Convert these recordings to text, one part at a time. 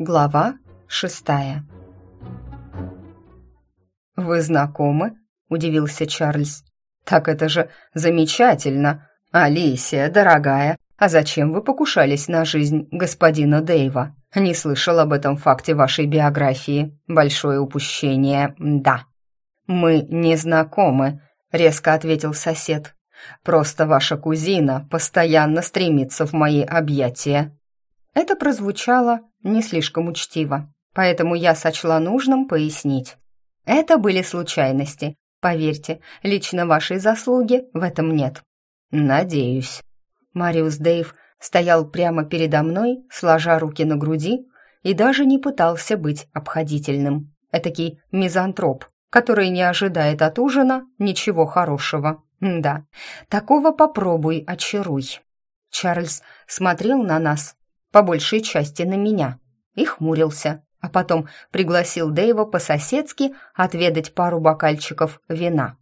Глава шестая «Вы знакомы?» — удивился Чарльз. «Так это же замечательно! Алисия, дорогая, а зачем вы покушались на жизнь господина Дэйва? Не слышал об этом факте вашей биографии. Большое упущение, да». «Мы не знакомы», — резко ответил сосед. «Просто ваша кузина постоянно стремится в мои объятия». Это прозвучало не слишком учтиво, поэтому я сочла нужным пояснить. Это были случайности. Поверьте, лично вашей заслуги в этом нет. Надеюсь. Мариус Дейв стоял прямо передо мной, сложа руки на груди, и даже не пытался быть обходительным. Этакий мизантроп, который не ожидает от ужина ничего хорошего. Да, такого попробуй очаруй. Чарльз смотрел на нас, по большей части на меня, и хмурился, а потом пригласил Дэйва по-соседски отведать пару бокальчиков вина.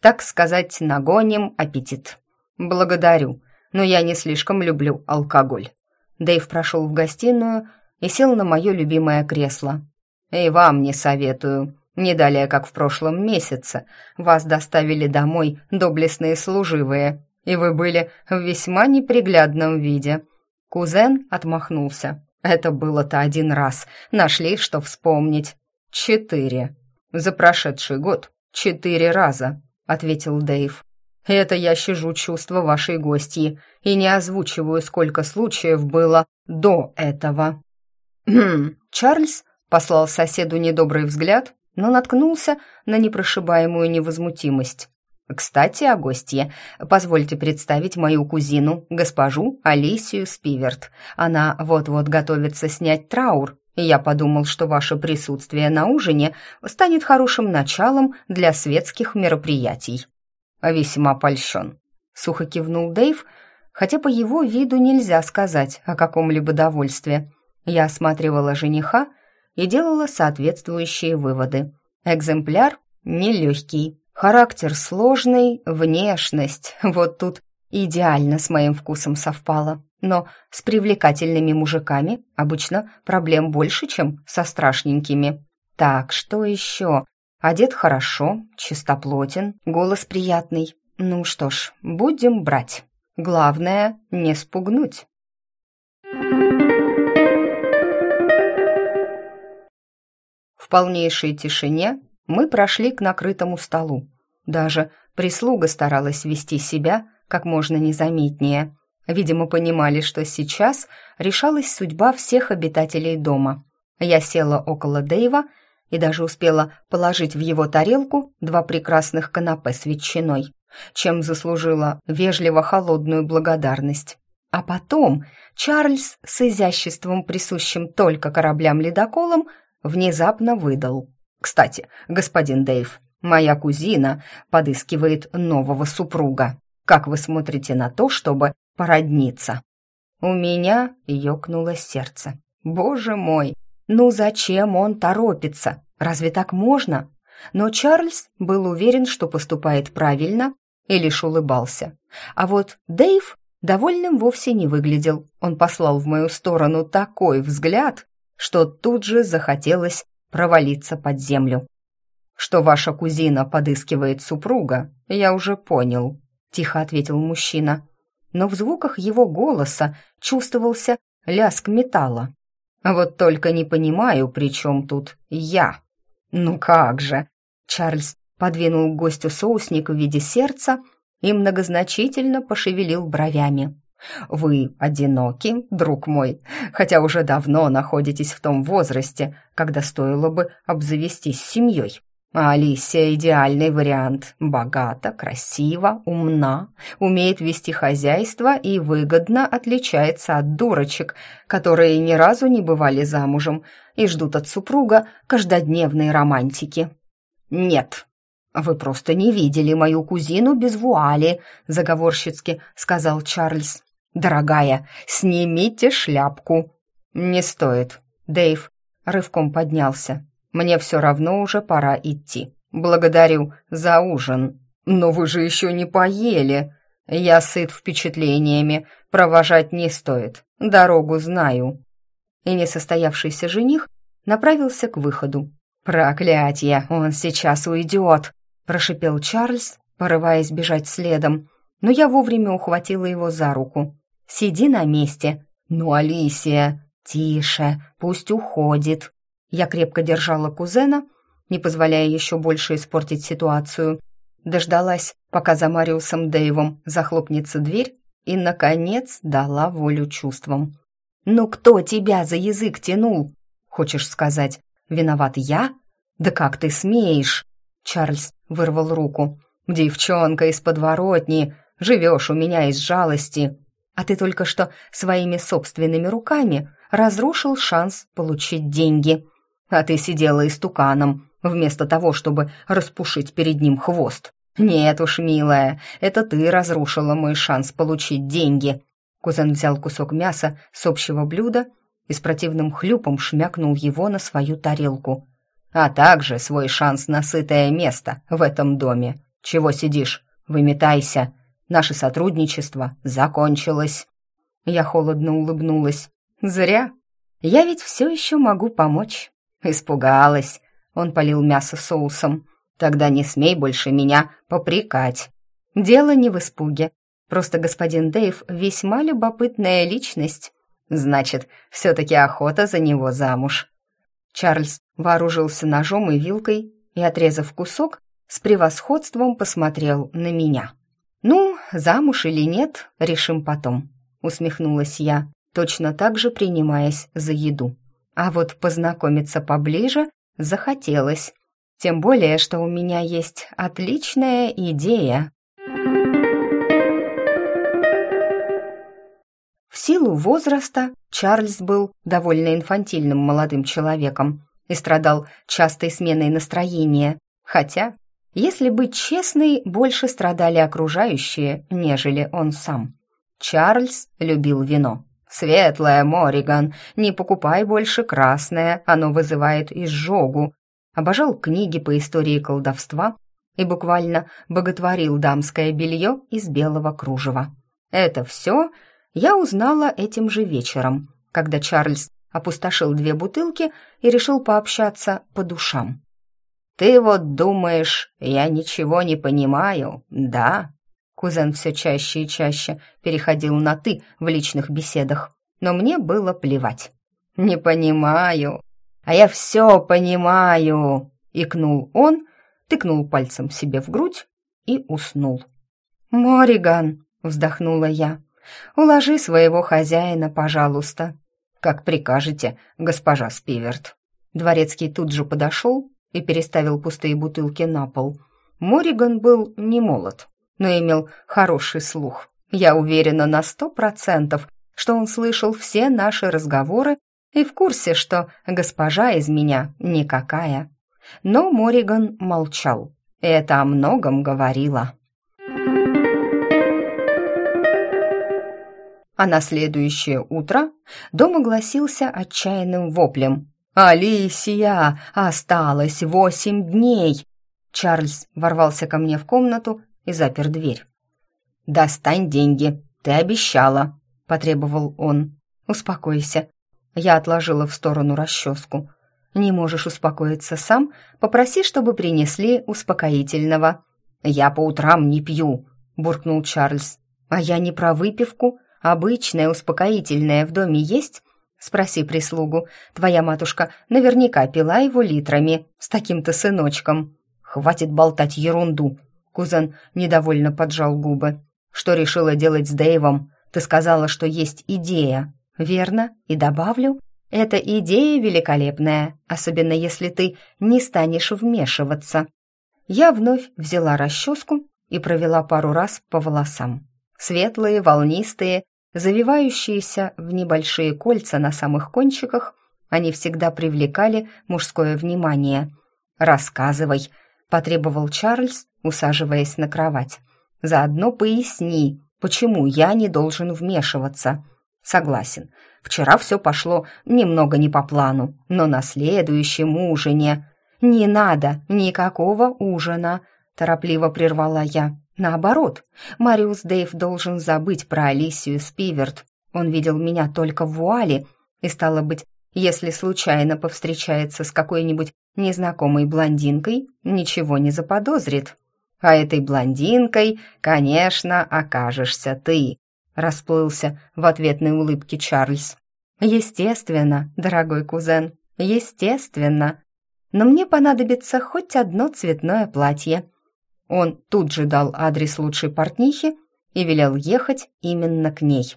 Так сказать, нагоним аппетит. «Благодарю, но я не слишком люблю алкоголь». Дэйв прошел в гостиную и сел на мое любимое кресло. «И вам не советую. Не далее, как в прошлом месяце, вас доставили домой доблестные служивые, и вы были в весьма неприглядном виде». Кузен отмахнулся. Это было-то один раз. Нашли, что вспомнить. Четыре. За прошедший год четыре раза, ответил Дэйв. Это я щажу чувства вашей гостьи и не озвучиваю, сколько случаев было до этого. Хм, Чарльз послал соседу недобрый взгляд, но наткнулся на непрошибаемую невозмутимость. Кстати, о гостье. Позвольте представить мою кузину, госпожу Алисию Спиверт. Она вот-вот готовится снять траур, я подумал, что ваше присутствие на ужине станет хорошим началом для светских мероприятий. Весьма польщен. Сухо кивнул Дэйв, хотя по его виду нельзя сказать о каком-либо довольстве. Я осматривала жениха и делала соответствующие выводы. Экземпляр нелегкий, Характер сложный, внешность. Вот тут идеально с моим вкусом совпало. Но с привлекательными мужиками обычно проблем больше, чем со страшненькими. Так, что еще? Одет хорошо, чистоплотен, голос приятный. Ну что ж, будем брать. Главное, не спугнуть. В полнейшей тишине мы прошли к накрытому столу. Даже прислуга старалась вести себя как можно незаметнее. Видимо, понимали, что сейчас решалась судьба всех обитателей дома. Я села около Дэйва и даже успела положить в его тарелку два прекрасных канапе с ветчиной, чем заслужила вежливо холодную благодарность. А потом Чарльз с изяществом, присущим только кораблям-ледоколам, внезапно выдал. Кстати, господин Дэйв, моя кузина подыскивает нового супруга. Как вы смотрите на то, чтобы породниться?» У меня ёкнуло сердце. «Боже мой, ну зачем он торопится? Разве так можно?» Но Чарльз был уверен, что поступает правильно, и лишь улыбался. А вот Дэйв довольным вовсе не выглядел. Он послал в мою сторону такой взгляд, что тут же захотелось провалиться под землю. «Что ваша кузина подыскивает супруга, я уже понял», — тихо ответил мужчина. Но в звуках его голоса чувствовался лязг металла. «Вот только не понимаю, при чем тут я?» «Ну как же!» Чарльз подвинул гостю соусник в виде сердца и многозначительно пошевелил бровями. Вы одиноки, друг мой, хотя уже давно находитесь в том возрасте, когда стоило бы обзавестись семьей. А Алисия – идеальный вариант. Богата, красива, умна, умеет вести хозяйство и выгодно отличается от дурочек, которые ни разу не бывали замужем и ждут от супруга каждодневной романтики. «Нет», «Вы просто не видели мою кузину без вуали», — заговорщицки сказал Чарльз. «Дорогая, снимите шляпку». «Не стоит». Дэйв рывком поднялся. «Мне все равно уже пора идти. Благодарю за ужин». «Но вы же еще не поели». «Я сыт впечатлениями. Провожать не стоит. Дорогу знаю». и несостоявшийся жених направился к выходу. «Проклятье! Он сейчас уйдет!» – прошипел Чарльз, порываясь бежать следом, но я вовремя ухватила его за руку. «Сиди на месте!» «Ну, Алисия!» «Тише, пусть уходит!» Я крепко держала кузена, не позволяя еще больше испортить ситуацию. Дождалась, пока за Мариусом Дэйвом захлопнется дверь, и, наконец, дала волю чувствам. «Ну кто тебя за язык тянул?» «Хочешь сказать, виноват я?» «Да как ты смеешь?» Чарльз вырвал руку. «Девчонка из подворотни, живешь у меня из жалости, а ты только что своими собственными руками разрушил шанс получить деньги. А ты сидела истуканом, вместо того, чтобы распушить перед ним хвост. Нет уж, милая, это ты разрушила мой шанс получить деньги. Кузен взял кусок мяса с общего блюда и с противным хлюпом шмякнул его на свою тарелку. А также свой шанс на сытое место в этом доме. Чего сидишь? Выметайся. Наше сотрудничество закончилось. Я холодно улыбнулась. Зря. Я ведь все еще могу помочь. Испугалась. Он полил мясо соусом. Тогда не смей больше меня попрекать. Дело не в испуге. Просто господин Дэйв весьма любопытная личность. Значит, все-таки охота за него замуж. Чарльз вооружился ножом и вилкой и, отрезав кусок, с превосходством посмотрел на меня. «Ну, замуж или нет, решим потом», — усмехнулась я точно так же принимаясь за еду. А вот познакомиться поближе захотелось. Тем более, что у меня есть отличная идея. В силу возраста Чарльз был довольно инфантильным молодым человеком и страдал частой сменой настроения, хотя, если быть честной, больше страдали окружающие, нежели он сам. Чарльз любил вино. «Светлое, Мориган, не покупай больше красное, оно вызывает изжогу». Обожал книги по истории колдовства и буквально боготворил дамское белье из белого кружева. Это все я узнала этим же вечером, когда Чарльз опустошил две бутылки и решил пообщаться по душам. «Ты вот думаешь, я ничего не понимаю, да?» Кузен все чаще и чаще переходил на «ты» в личных беседах, но мне было плевать. «Не понимаю, а я все понимаю!» — икнул он, тыкнул пальцем себе в грудь и уснул. «Мориган!» — вздохнула я. «Уложи своего хозяина, пожалуйста». «Как прикажете, госпожа Спиверт». Дворецкий тут же подошел и переставил пустые бутылки на пол. Мориган был не молод, но имел хороший слух. Я уверена на сто процентов, что он слышал все наши разговоры и в курсе, что госпожа из меня никакая. Но Мориган молчал. Это о многом говорило. А на следующее утро дом огласился отчаянным воплем. «Алисия! Осталось восемь дней!» Чарльз ворвался ко мне в комнату и запер дверь. «Достань деньги, ты обещала», — потребовал он. «Успокойся». Я отложила в сторону расческу. «Не можешь успокоиться сам? Попроси, чтобы принесли успокоительного». «Я по утрам не пью», — буркнул Чарльз. «А я не про выпивку. Обычное успокоительное в доме есть?» «Спроси прислугу. Твоя матушка наверняка пила его литрами с таким-то сыночком». «Хватит болтать ерунду», Кузен недовольно поджал губы. «Что решила делать с Дэйвом? Ты сказала, что есть идея». «Верно, и добавлю, эта идея великолепная, особенно если ты не станешь вмешиваться». Я вновь взяла расческу и провела пару раз по волосам. Светлые, волнистые, завивающиеся в небольшие кольца на самых кончиках, они всегда привлекали мужское внимание. «Рассказывай», — потребовал Чарльз, усаживаясь на кровать. «Заодно поясни, почему я не должен вмешиваться». «Согласен, вчера все пошло немного не по плану, но на следующем ужине...» «Не надо никакого ужина», — торопливо прервала я. «Наоборот, Мариус Дейв должен забыть про Алисию Спиверт. Он видел меня только в вуале и, стало быть, Если случайно повстречается с какой-нибудь незнакомой блондинкой, ничего не заподозрит. А этой блондинкой, конечно, окажешься ты, расплылся в ответной улыбке Чарльз. Естественно, дорогой кузен, естественно. Но мне понадобится хоть одно цветное платье. Он тут же дал адрес лучшей портнихи и велел ехать именно к ней.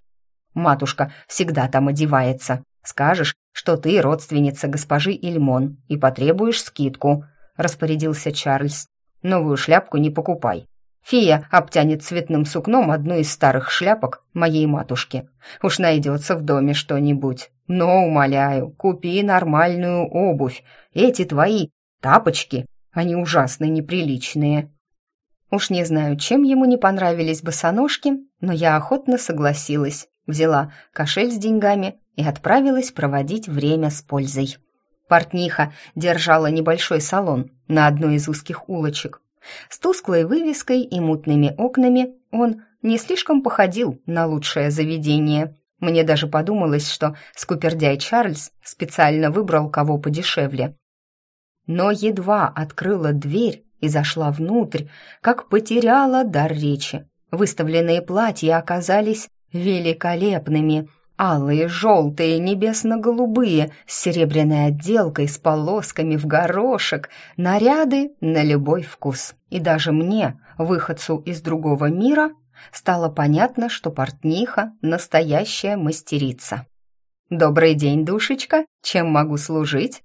Матушка всегда там одевается. Скажешь, что ты родственница госпожи Ильмон и потребуешь скидку, распорядился Чарльз. Новую шляпку не покупай. Фия обтянет цветным сукном одну из старых шляпок моей матушки. Уж найдется в доме что-нибудь. Но, умоляю, купи нормальную обувь. Эти твои тапочки, они ужасно неприличные. Уж не знаю, чем ему не понравились босоножки, но я охотно согласилась, взяла кошель с деньгами и отправилась проводить время с пользой. Портниха держала небольшой салон на одной из узких улочек. С тусклой вывеской и мутными окнами он не слишком походил на лучшее заведение. Мне даже подумалось, что скупердяй Чарльз специально выбрал кого подешевле. Но едва открыла дверь и зашла внутрь, как потеряла дар речи. Выставленные платья оказались великолепными – Алые, желтые, небесно-голубые, с серебряной отделкой, с полосками в горошек, наряды на любой вкус. И даже мне, выходцу из другого мира, стало понятно, что портниха — настоящая мастерица. «Добрый день, душечка, чем могу служить?»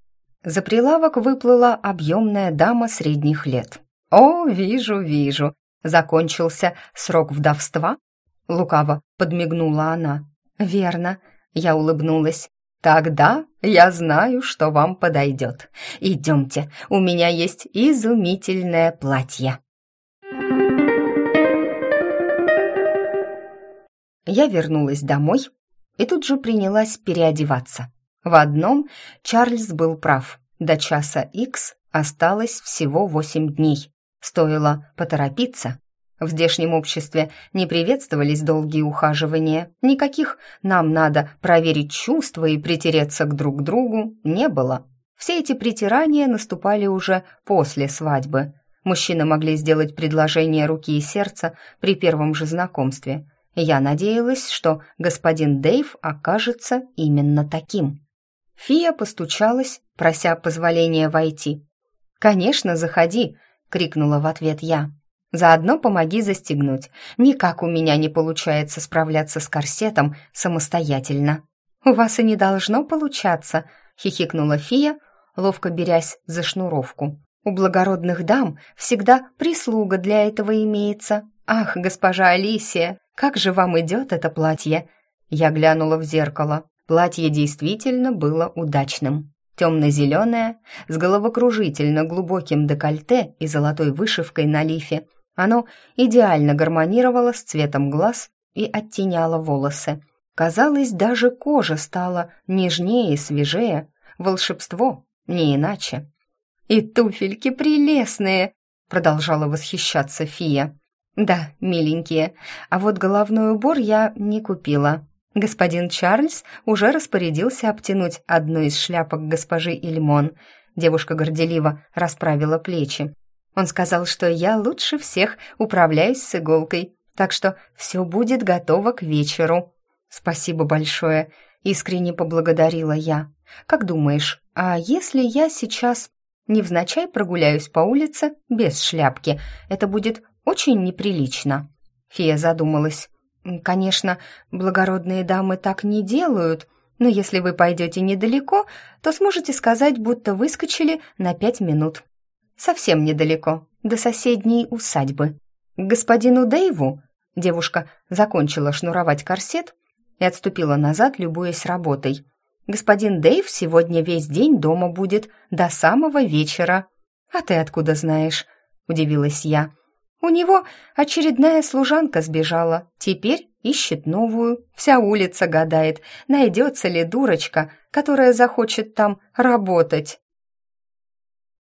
За прилавок выплыла объемная дама средних лет. «О, вижу, вижу, закончился срок вдовства?» Лукаво подмигнула она. «Верно», — я улыбнулась. «Тогда я знаю, что вам подойдет. Идемте, у меня есть изумительное платье». Я вернулась домой и тут же принялась переодеваться. В одном Чарльз был прав. До часа Икс осталось всего восемь дней. Стоило поторопиться, в здешнем обществе не приветствовались долгие ухаживания, никаких «нам надо проверить чувства и притереться к друг другу» не было. Все эти притирания наступали уже после свадьбы. Мужчины могли сделать предложение руки и сердца при первом же знакомстве. Я надеялась, что господин Дэйв окажется именно таким. Фия постучалась, прося позволения войти. «Конечно, заходи!» — крикнула в ответ я. Заодно помоги застегнуть. Никак у меня не получается справляться с корсетом самостоятельно. У вас и не должно получаться, хихикнула Фия, ловко берясь за шнуровку. У благородных дам всегда прислуга для этого имеется. Ах, госпожа Алисия, как же вам идет это платье? Я глянула в зеркало. Платье действительно было удачным. Темно-зеленое, с головокружительно глубоким декольте и золотой вышивкой на лифе, оно идеально гармонировало с цветом глаз и оттеняло волосы. Казалось, даже кожа стала нежнее и свежее. Волшебство, не иначе. «И туфельки прелестные!» — продолжала восхищаться Фия. «Да, миленькие, а вот головной убор я не купила. Господин Чарльз уже распорядился обтянуть одну из шляпок госпожи Ильмон». Девушка горделиво расправила плечи. Он сказал, что я лучше всех управляюсь с иголкой, так что все будет готово к вечеру. Спасибо большое, искренне поблагодарила я. Как думаешь, а если я сейчас невзначай прогуляюсь по улице без шляпки, это будет очень неприлично. Фия задумалась. Конечно, благородные дамы так не делают, но если вы пойдете недалеко, то сможете сказать, будто выскочили на пять минут совсем недалеко, до соседней усадьбы. К господину Дэйву девушка закончила шнуровать корсет и отступила назад, любуясь работой. Господин Дэйв сегодня весь день дома будет до самого вечера. А ты откуда знаешь? удивилась я. У него очередная служанка сбежала, теперь ищет новую. Вся улица гадает, найдется ли дурочка, которая захочет там работать.